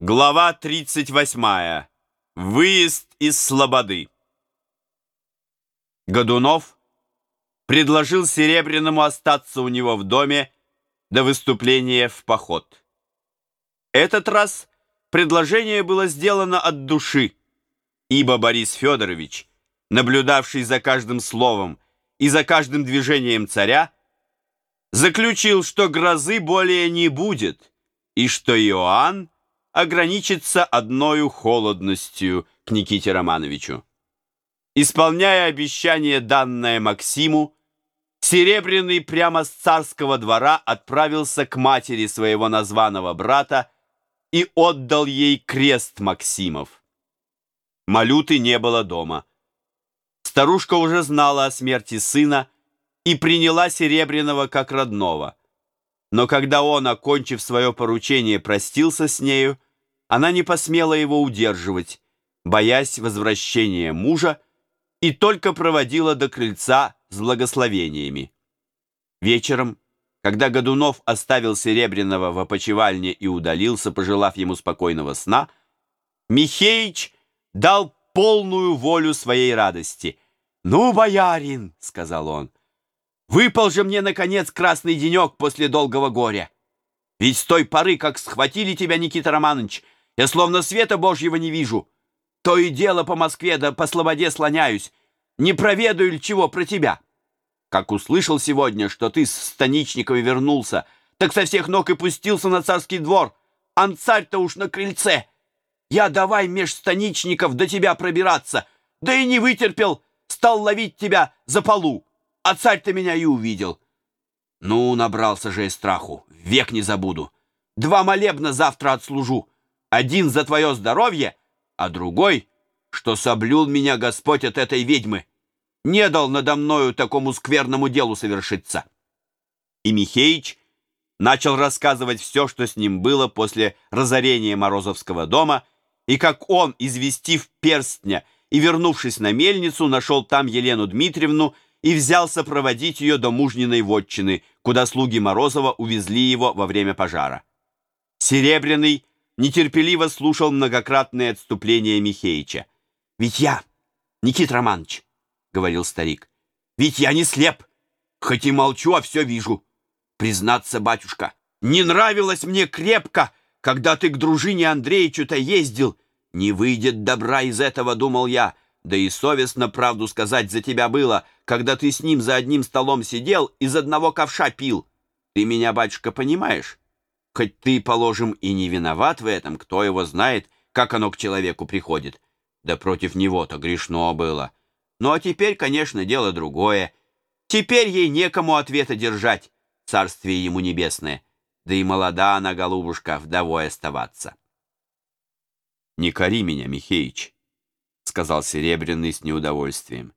Глава 38. Выезд из Слободы. Годунов предложил Серебряному остаться у него в доме до выступления в поход. Этот раз предложение было сделано от души, ибо Борис Федорович, наблюдавший за каждым словом и за каждым движением царя, заключил, что грозы более не будет, и что Иоанн ограничится одною холодностью к Никите Романовичу. Исполняя обещание, данное Максиму, Серебряный прямо с царского двора отправился к матери своего названного брата и отдал ей крест Максимов. Малюты не было дома. Старушка уже знала о смерти сына и приняла Серебряного как родного. Но когда он, окончив свое поручение, простился с нею, она не посмела его удерживать, боясь возвращения мужа, и только проводила до крыльца с благословениями. Вечером, когда Годунов оставил Серебряного в опочивальне и удалился, пожелав ему спокойного сна, Михеич дал полную волю своей радости. «Ну, боярин!» — сказал он. «Выпал же мне, наконец, красный денек после долгого горя. Ведь с той поры, как схватили тебя, Никита Романович, я словно света Божьего не вижу. То и дело по Москве да по Слободе слоняюсь. Не проведаю ли чего про тебя? Как услышал сегодня, что ты с Станичниками вернулся, так со всех ног и пустился на царский двор. Ан царь-то уж на крыльце. Я давай меж станичников до тебя пробираться. Да и не вытерпел, стал ловить тебя за полу. А царь-то меня и увидел. Ну, набрался же и страху, век не забуду. Два молебна завтра отслужу. Один за твое здоровье, а другой, что соблюл меня Господь от этой ведьмы. Не дал надо мною такому скверному делу совершиться. И Михеич начал рассказывать все, что с ним было после разорения Морозовского дома, и как он, известив перстня и вернувшись на мельницу, нашел там Елену Дмитриевну и взялся проводить ее до мужниной вотчины, куда слуги Морозова увезли его во время пожара. Серебряный нетерпеливо слушал многократные отступления Михеича. «Ведь я, Никит Романович, — говорил старик, — ведь я не слеп, хоть и молчу, а все вижу. Признаться, батюшка, не нравилось мне крепко, когда ты к дружине Андреичу-то ездил. Не выйдет добра из этого, думал я, да и совестно правду сказать за тебя было, когда ты с ним за одним столом сидел, из одного ковша пил. Ты меня, батюшка, понимаешь?» Хоть ты, положим, и не виноват в этом, кто его знает, как оно к человеку приходит. Да против него-то грешно было. Ну а теперь, конечно, дело другое. Теперь ей некому ответа держать, царствие ему небесное. Да и молода она, голубушка, вдовой оставаться. «Не кори меня, Михеич», — сказал Серебряный с неудовольствием.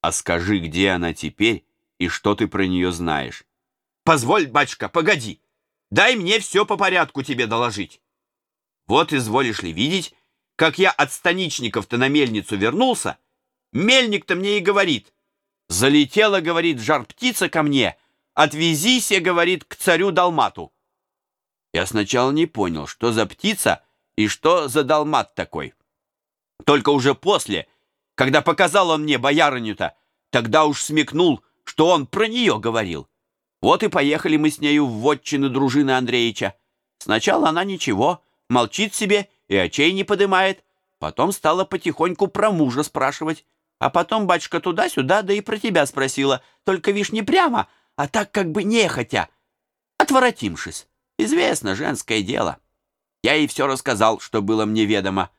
«А скажи, где она теперь и что ты про нее знаешь?» «Позволь, батюшка, погоди!» Дай мне все по порядку тебе доложить. Вот изволишь ли видеть, как я от станичников-то на мельницу вернулся, мельник-то мне и говорит. Залетела, говорит, жар-птица ко мне, отвезися, говорит, к царю Далмату. Я сначала не понял, что за птица и что за Далмат такой. Только уже после, когда показал он мне боярыню-то, тогда уж смекнул, что он про нее говорил. Вот и поехали мы с нею в вотчину дружины Андреича. Сначала она ничего, молчит себе и очей не подымает. Потом стала потихоньку про мужа спрашивать. А потом батюшка туда-сюда, да и про тебя спросила. Только, вишь, не прямо, а так как бы нехотя. Отворотимшись. Известно, женское дело. Я ей все рассказал, что было мне ведомо.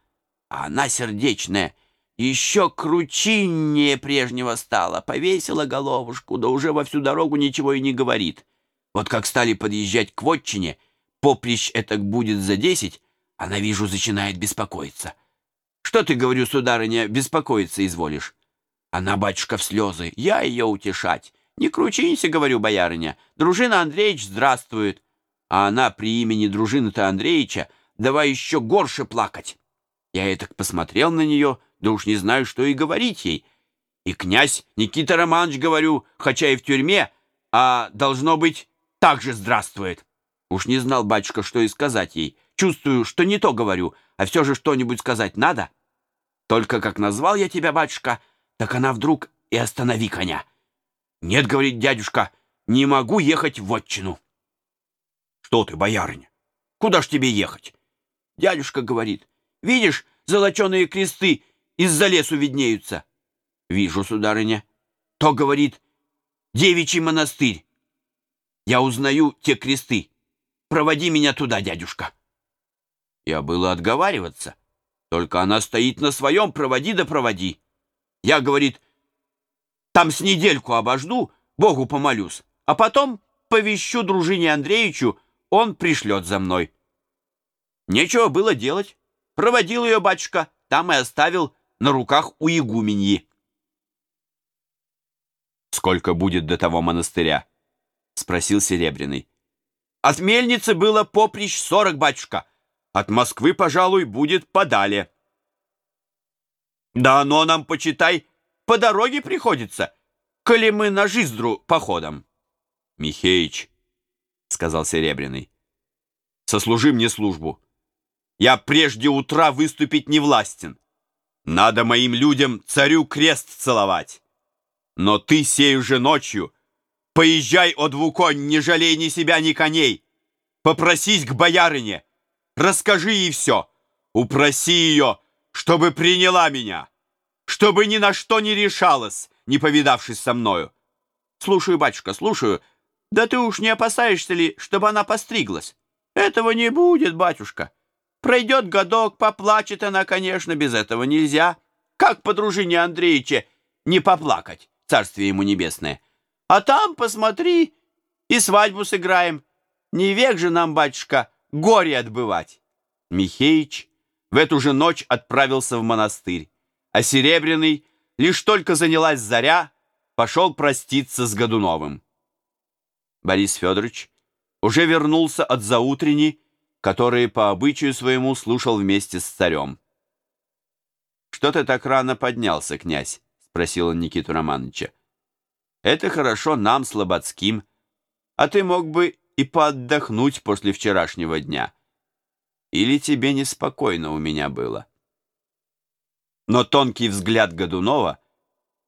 А она сердечная — еще кручиннее прежнего стала, повесила головушку, да уже во всю дорогу ничего и не говорит. Вот как стали подъезжать к вотчине, поприщ это будет за десять, она, вижу, начинает беспокоиться. Что ты, говорю, сударыня, беспокоиться изволишь? Она, батюшка, в слезы, я ее утешать. Не кручинься, говорю, боярыня, дружина Андреевич здравствует. А она при имени дружины-то Андреевича давай еще горше плакать. Я так посмотрел на нее, да уж не знаю, что и говорить ей. И князь Никита Романович, говорю, хотя и в тюрьме, а, должно быть, так же здравствует. Уж не знал батюшка, что и сказать ей. чувствую, что не то говорю, а все же что-нибудь сказать надо. Только как назвал я тебя, батюшка, так она вдруг и останови коня. Нет, говорит дядюшка, не могу ехать в отчину. Что ты, боярыня? Куда ж тебе ехать? Дядюшка говорит, видишь, золоченые кресты из-за лесу виднеются. Вижу, сударыня. То, говорит, девичий монастырь. Я узнаю те кресты. Проводи меня туда, дядюшка. Я было отговариваться. Только она стоит на своем, проводи да проводи. Я, говорит, там с недельку обожду, Богу помолюсь, а потом повещу дружине Андреевичу, он пришлет за мной. Нечего было делать. Проводил ее батюшка, там и оставил на руках у игуменьи. «Сколько будет до того монастыря?» — спросил Серебряный. «От мельницы было поприщ сорок, батюшка. От Москвы, пожалуй, будет подалее». «Да оно нам, почитай, по дороге приходится, коли мы на Жиздру походом». «Михеич», — сказал Серебряный, — «сослужи мне службу. Я прежде утра выступить не властен. Надо моим людям царю крест целовать. Но ты сею же ночью поезжай, о двуконь, не жалей ни себя, ни коней. Попросись к боярине, расскажи ей все, упроси ее, чтобы приняла меня, чтобы ни на что не решалась, не повидавшись со мною. Слушаю, батюшка, слушаю. Да ты уж не опасаешься ли, чтобы она постриглась? Этого не будет, батюшка. Пройдет годок, поплачет она, конечно, без этого нельзя. Как по дружине Андреевича не поплакать, царствие ему небесное. А там, посмотри, и свадьбу сыграем. Не век же нам, батюшка, горе отбывать. Михеич в эту же ночь отправился в монастырь, а Серебряный, лишь только занялась заря, пошел проститься с Годуновым. Борис Федорович уже вернулся от заутренней, которые по обычаю своему слушал вместе с царем. «Что ты так рано поднялся, князь?» — спросил он Никиту Романовича. «Это хорошо нам, слободским, а ты мог бы и поотдохнуть после вчерашнего дня. Или тебе неспокойно у меня было?» Но тонкий взгляд Годунова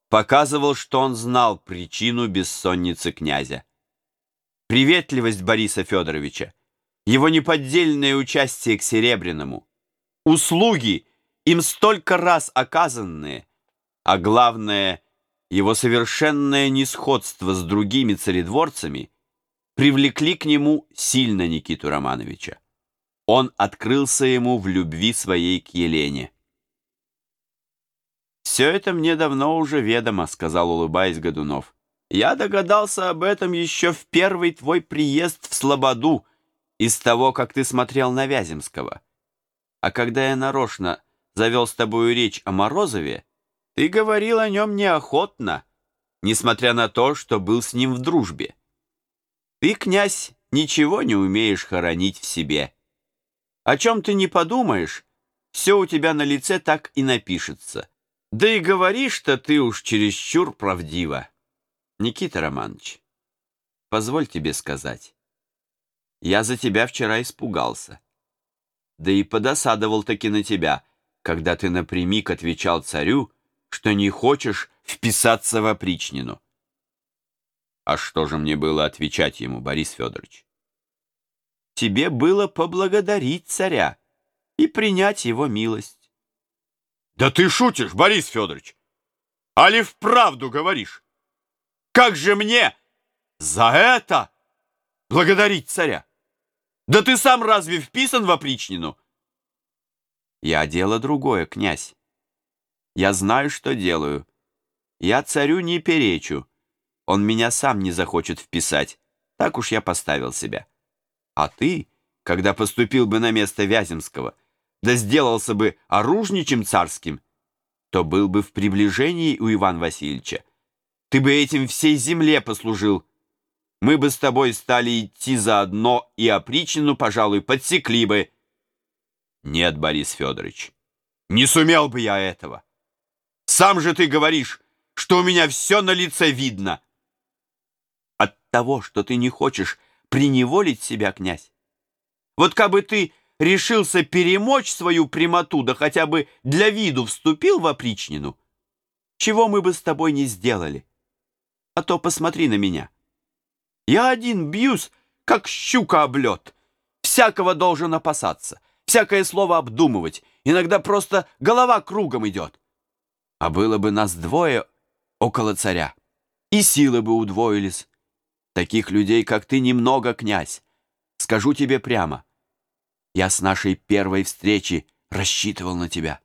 показывал, что он знал причину бессонницы князя. Приветливость Бориса Федоровича его неподдельное участие к Серебряному, услуги, им столько раз оказанные, а главное, его совершенное несходство с другими царедворцами привлекли к нему сильно Никиту Романовича. Он открылся ему в любви своей к Елене. «Все это мне давно уже ведомо», — сказал, улыбаясь Годунов. «Я догадался об этом еще в первый твой приезд в Слободу, из того, как ты смотрел на Вяземского. А когда я нарочно завел с тобою речь о Морозове, ты говорил о нем неохотно, несмотря на то, что был с ним в дружбе. Ты, князь, ничего не умеешь хоронить в себе. О чем ты не подумаешь, все у тебя на лице так и напишется. Да и говоришь-то ты уж чересчур правдиво. Никита Романович, позволь тебе сказать. Я за тебя вчера испугался. Да и подосадовал таки на тебя, когда ты напрямик отвечал царю, что не хочешь вписаться в опричнину. А что же мне было отвечать ему, Борис Федорович? Тебе было поблагодарить царя и принять его милость. Да ты шутишь, Борис Федорович! Али вправду говоришь? Как же мне за это благодарить царя? Да ты сам разве вписан в опричнину? Я дело другое, князь. Я знаю, что делаю. Я царю не перечу. Он меня сам не захочет вписать. Так уж я поставил себя. А ты, когда поступил бы на место Вяземского, да сделался бы оружничем царским, то был бы в приближении у Ивана Васильевича. Ты бы этим всей земле послужил, мы бы с тобой стали идти заодно и опричнину, пожалуй, подсекли бы. Нет, Борис Федорович, не сумел бы я этого. Сам же ты говоришь, что у меня все на лице видно. От того, что ты не хочешь приневолить себя, князь. Вот как бы ты решился перемочь свою прямоту, да хотя бы для виду вступил в опричнину, чего мы бы с тобой не сделали? А то посмотри на меня. Я один бьюсь, как щука об лед. Всякого должен опасаться, всякое слово обдумывать. Иногда просто голова кругом идет. А было бы нас двое около царя, и силы бы удвоились. Таких людей, как ты, немного, князь. Скажу тебе прямо. Я с нашей первой встречи рассчитывал на тебя.